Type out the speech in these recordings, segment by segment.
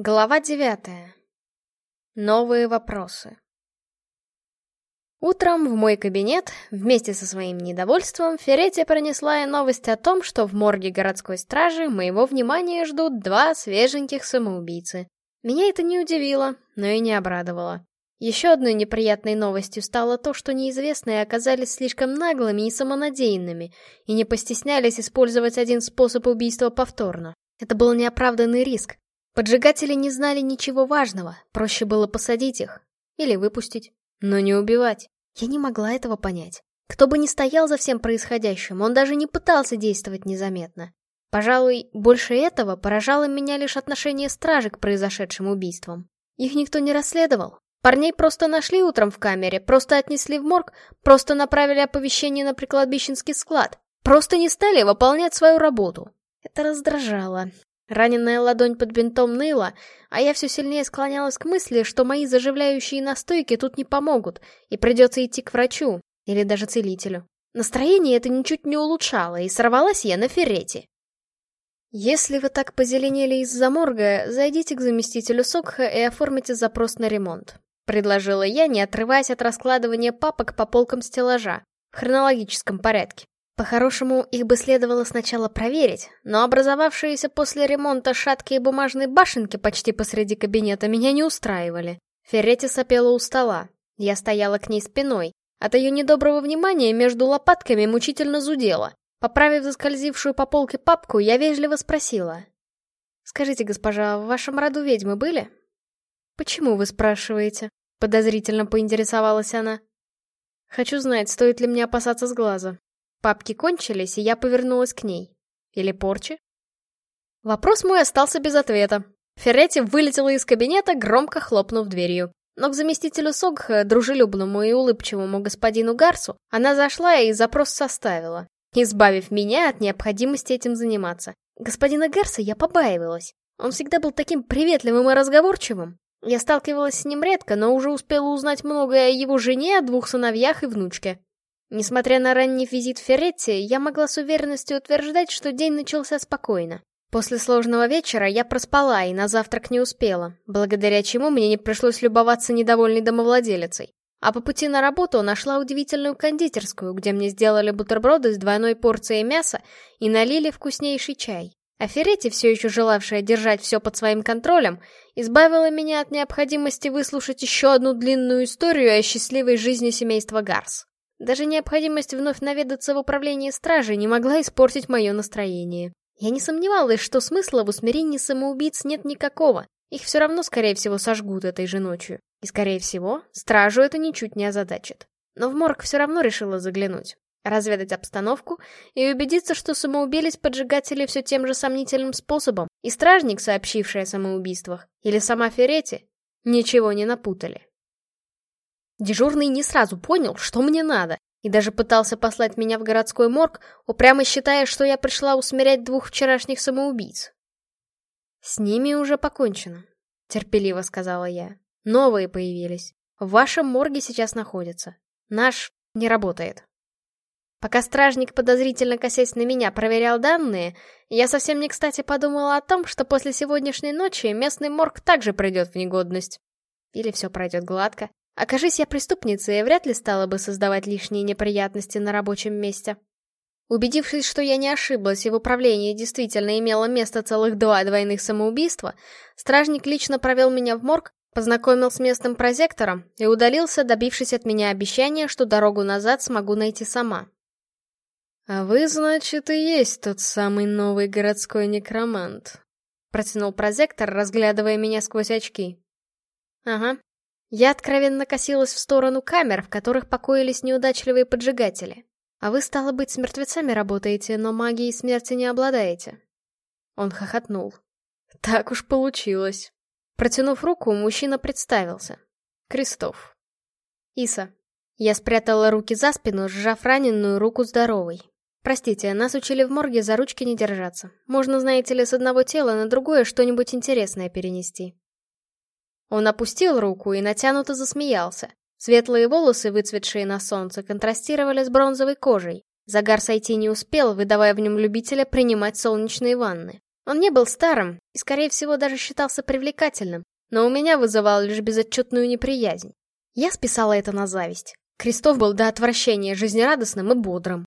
Глава девятая. Новые вопросы. Утром в мой кабинет, вместе со своим недовольством, Феретти пронесла и новость о том, что в морге городской стражи моего внимания ждут два свеженьких самоубийцы. Меня это не удивило, но и не обрадовало. Еще одной неприятной новостью стало то, что неизвестные оказались слишком наглыми и самонадеянными, и не постеснялись использовать один способ убийства повторно. Это был неоправданный риск, Поджигатели не знали ничего важного, проще было посадить их. Или выпустить. Но не убивать. Я не могла этого понять. Кто бы ни стоял за всем происходящим, он даже не пытался действовать незаметно. Пожалуй, больше этого поражало меня лишь отношение стражи к произошедшим убийствам. Их никто не расследовал. Парней просто нашли утром в камере, просто отнесли в морг, просто направили оповещение на прикладбищенский склад. Просто не стали выполнять свою работу. Это раздражало. Раненая ладонь под бинтом ныла, а я все сильнее склонялась к мысли, что мои заживляющие настойки тут не помогут, и придется идти к врачу, или даже целителю. Настроение это ничуть не улучшало, и сорвалась я на феррете. Если вы так позеленели из-за морга, зайдите к заместителю Сокха и оформите запрос на ремонт. Предложила я, не отрываясь от раскладывания папок по полкам стеллажа, в хронологическом порядке. По-хорошему, их бы следовало сначала проверить, но образовавшиеся после ремонта шаткие бумажные башенки почти посреди кабинета меня не устраивали. Ферретти сопела у стола. Я стояла к ней спиной. От ее недоброго внимания между лопатками мучительно зудела. Поправив заскользившую по полке папку, я вежливо спросила. «Скажите, госпожа, в вашем роду ведьмы были?» «Почему вы спрашиваете?» — подозрительно поинтересовалась она. «Хочу знать, стоит ли мне опасаться с глаза. Папки кончились, и я повернулась к ней. Или порчи? Вопрос мой остался без ответа. Ферретти вылетела из кабинета, громко хлопнув дверью. Но к заместителю Согха, дружелюбному и улыбчивому господину Гарсу, она зашла и запрос составила, избавив меня от необходимости этим заниматься. Господина Гарса я побаивалась. Он всегда был таким приветливым и разговорчивым. Я сталкивалась с ним редко, но уже успела узнать многое о его жене, о двух сыновьях и внучке. Несмотря на ранний визит Ферретти, я могла с уверенностью утверждать, что день начался спокойно. После сложного вечера я проспала и на завтрак не успела, благодаря чему мне не пришлось любоваться недовольной домовладелицей. А по пути на работу нашла удивительную кондитерскую, где мне сделали бутерброды с двойной порцией мяса и налили вкуснейший чай. А Ферретти, все еще желавшая держать все под своим контролем, избавила меня от необходимости выслушать еще одну длинную историю о счастливой жизни семейства Гарс. Даже необходимость вновь наведаться в управление стражей не могла испортить мое настроение. Я не сомневалась, что смысла в усмирении самоубийц нет никакого. Их все равно, скорее всего, сожгут этой же ночью. И, скорее всего, стражу это ничуть не озадачит. Но в морг все равно решила заглянуть. Разведать обстановку и убедиться, что самоубились поджигатели все тем же сомнительным способом, и стражник, сообщивший о самоубийствах, или сама Феретти, ничего не напутали. Дежурный не сразу понял, что мне надо, и даже пытался послать меня в городской морг, упрямо считая, что я пришла усмирять двух вчерашних самоубийц. «С ними уже покончено», — терпеливо сказала я. «Новые появились. В вашем морге сейчас находятся. Наш не работает». Пока стражник, подозрительно косясь на меня, проверял данные, я совсем не кстати подумала о том, что после сегодняшней ночи местный морг также придет в негодность. Или все пройдет гладко. Окажись я преступницей, я вряд ли стала бы создавать лишние неприятности на рабочем месте. Убедившись, что я не ошиблась и в управлении действительно имело место целых два двойных самоубийства, стражник лично провел меня в морг, познакомил с местным прозектором и удалился, добившись от меня обещания, что дорогу назад смогу найти сама. «А вы, значит, и есть тот самый новый городской некромант», — протянул прозектор, разглядывая меня сквозь очки. «Ага, я откровенно косилась в сторону камер, в которых покоились неудачливые поджигатели. А вы, стало быть, с мертвецами работаете, но магией смерти не обладаете. Он хохотнул. Так уж получилось. Протянув руку, мужчина представился. Крестов. Иса. Я спрятала руки за спину, сжав раненую руку здоровой. Простите, нас учили в морге за ручки не держаться. Можно, знаете ли, с одного тела на другое что-нибудь интересное перенести. Он опустил руку и натянуто засмеялся. Светлые волосы, выцветшие на солнце, контрастировали с бронзовой кожей. Загар сойти не успел, выдавая в нем любителя принимать солнечные ванны. Он не был старым и, скорее всего, даже считался привлекательным, но у меня вызывал лишь безотчетную неприязнь. Я списала это на зависть. Крестов был до отвращения жизнерадостным и бодрым.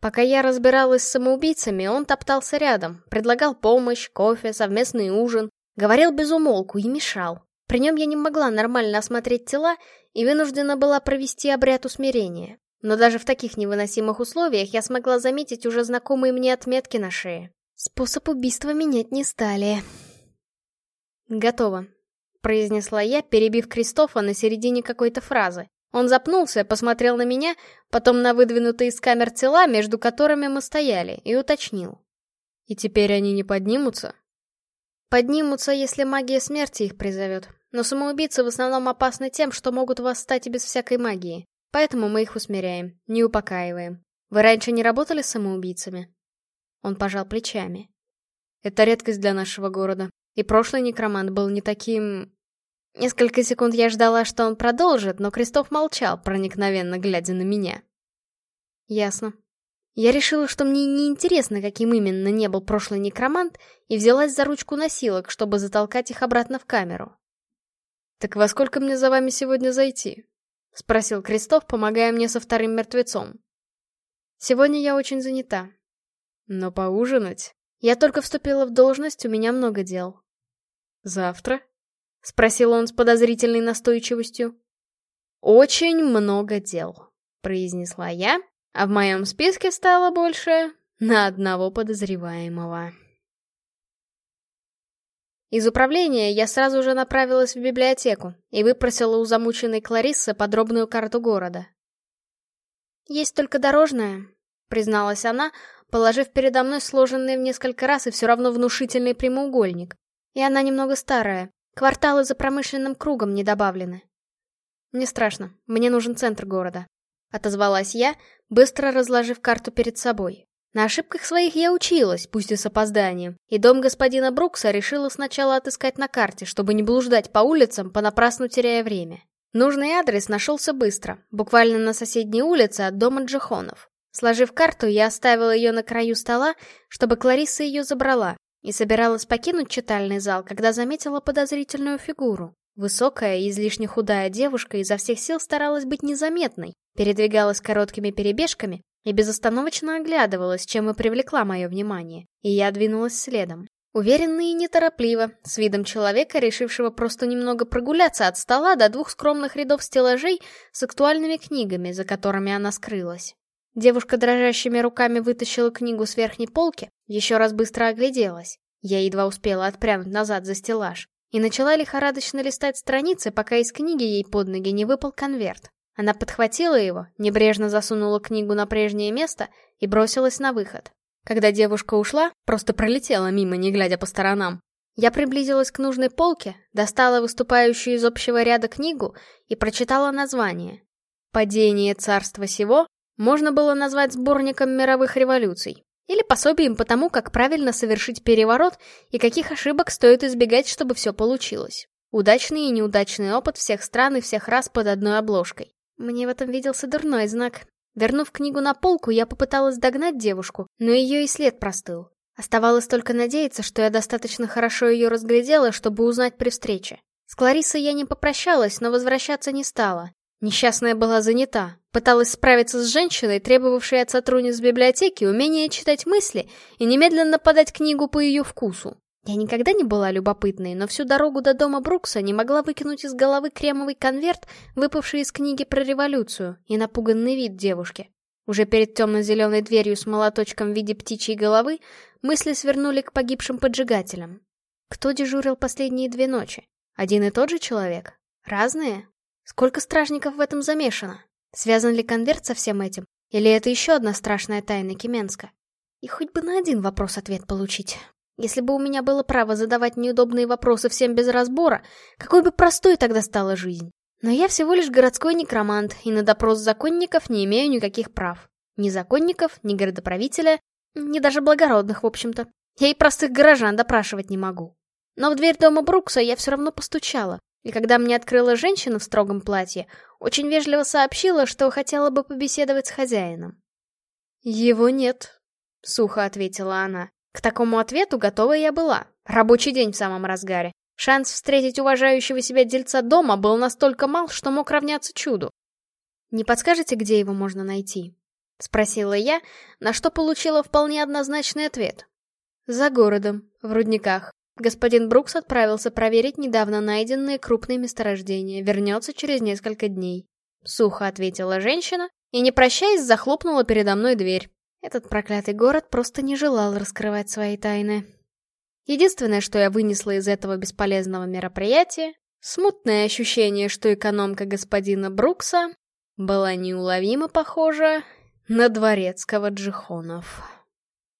Пока я разбиралась с самоубийцами, он топтался рядом, предлагал помощь, кофе, совместный ужин, говорил без умолку и мешал. При нем я не могла нормально осмотреть тела и вынуждена была провести обряд усмирения. Но даже в таких невыносимых условиях я смогла заметить уже знакомые мне отметки на шее. Способ убийства менять не стали. «Готово», — произнесла я, перебив Кристофа на середине какой-то фразы. Он запнулся, посмотрел на меня, потом на выдвинутые из камер тела, между которыми мы стояли, и уточнил. «И теперь они не поднимутся?» «Поднимутся, если магия смерти их призовет. Но самоубийцы в основном опасны тем, что могут восстать и без всякой магии. Поэтому мы их усмиряем, не упокаиваем. Вы раньше не работали с самоубийцами?» Он пожал плечами. «Это редкость для нашего города. И прошлый некромант был не таким... Несколько секунд я ждала, что он продолжит, но Крестов молчал, проникновенно глядя на меня. Ясно. Я решила, что мне неинтересно, каким именно не был прошлый некромант, и взялась за ручку носилок, чтобы затолкать их обратно в камеру. «Так во сколько мне за вами сегодня зайти?» — спросил Крестов, помогая мне со вторым мертвецом. «Сегодня я очень занята». «Но поужинать?» «Я только вступила в должность, у меня много дел». «Завтра?» — спросил он с подозрительной настойчивостью. «Очень много дел», — произнесла я, а в моем списке стало больше на одного подозреваемого. Из управления я сразу же направилась в библиотеку и выпросила у замученной Клариссы подробную карту города. «Есть только дорожная», — призналась она, положив передо мной сложенный в несколько раз и все равно внушительный прямоугольник. И она немного старая, Кварталы за промышленным кругом не добавлены. Не страшно, мне нужен центр города. Отозвалась я, быстро разложив карту перед собой. На ошибках своих я училась, пусть и с опозданием, и дом господина Брукса решила сначала отыскать на карте, чтобы не блуждать по улицам, понапрасну теряя время. Нужный адрес нашелся быстро, буквально на соседней улице от дома Джихонов. Сложив карту, я оставила ее на краю стола, чтобы Клариса ее забрала, и собиралась покинуть читальный зал, когда заметила подозрительную фигуру. Высокая и излишне худая девушка изо всех сил старалась быть незаметной, передвигалась короткими перебежками и безостановочно оглядывалась, чем и привлекла мое внимание, и я двинулась следом. Уверенно и неторопливо, с видом человека, решившего просто немного прогуляться от стола до двух скромных рядов стеллажей с актуальными книгами, за которыми она скрылась. Девушка дрожащими руками вытащила книгу с верхней полки, еще раз быстро огляделась. Я едва успела отпрянуть назад за стеллаж. И начала лихорадочно листать страницы, пока из книги ей под ноги не выпал конверт. Она подхватила его, небрежно засунула книгу на прежнее место и бросилась на выход. Когда девушка ушла, просто пролетела мимо, не глядя по сторонам. Я приблизилась к нужной полке, достала выступающую из общего ряда книгу и прочитала название. «Падение царства сего можно было назвать сборником мировых революций. Или пособием по тому, как правильно совершить переворот и каких ошибок стоит избегать, чтобы все получилось. Удачный и неудачный опыт всех стран и всех раз под одной обложкой. Мне в этом виделся дурной знак. Вернув книгу на полку, я попыталась догнать девушку, но ее и след простыл. Оставалось только надеяться, что я достаточно хорошо ее разглядела, чтобы узнать при встрече. С Клариссой я не попрощалась, но возвращаться не стала. Несчастная была занята, пыталась справиться с женщиной, требовавшей от сотрудниц библиотеки умения читать мысли и немедленно подать книгу по ее вкусу. Я никогда не была любопытной, но всю дорогу до дома Брукса не могла выкинуть из головы кремовый конверт, выпавший из книги про революцию, и напуганный вид девушки. Уже перед темно-зеленой дверью с молоточком в виде птичьей головы мысли свернули к погибшим поджигателям. Кто дежурил последние две ночи? Один и тот же человек? Разные? Сколько стражников в этом замешано? Связан ли конверт со всем этим? Или это еще одна страшная тайна Кеменска? И хоть бы на один вопрос ответ получить. Если бы у меня было право задавать неудобные вопросы всем без разбора, какой бы простой тогда стала жизнь. Но я всего лишь городской некромант, и на допрос законников не имею никаких прав. Ни законников, ни городоправителя, ни даже благородных, в общем-то. Я и простых горожан допрашивать не могу. Но в дверь дома Брукса я все равно постучала, и когда мне открыла женщина в строгом платье, очень вежливо сообщила, что хотела бы побеседовать с хозяином. «Его нет», — сухо ответила она. К такому ответу готова я была. Рабочий день в самом разгаре. Шанс встретить уважающего себя дельца дома был настолько мал, что мог равняться чуду. «Не подскажете, где его можно найти?» — спросила я, на что получила вполне однозначный ответ. «За городом, в рудниках. Господин Брукс отправился проверить недавно найденные крупные месторождения, вернется через несколько дней». Сухо ответила женщина и, не прощаясь, захлопнула передо мной дверь. Этот проклятый город просто не желал раскрывать свои тайны. Единственное, что я вынесла из этого бесполезного мероприятия, смутное ощущение, что экономка господина Брукса была неуловимо похожа на дворецкого Джихонов.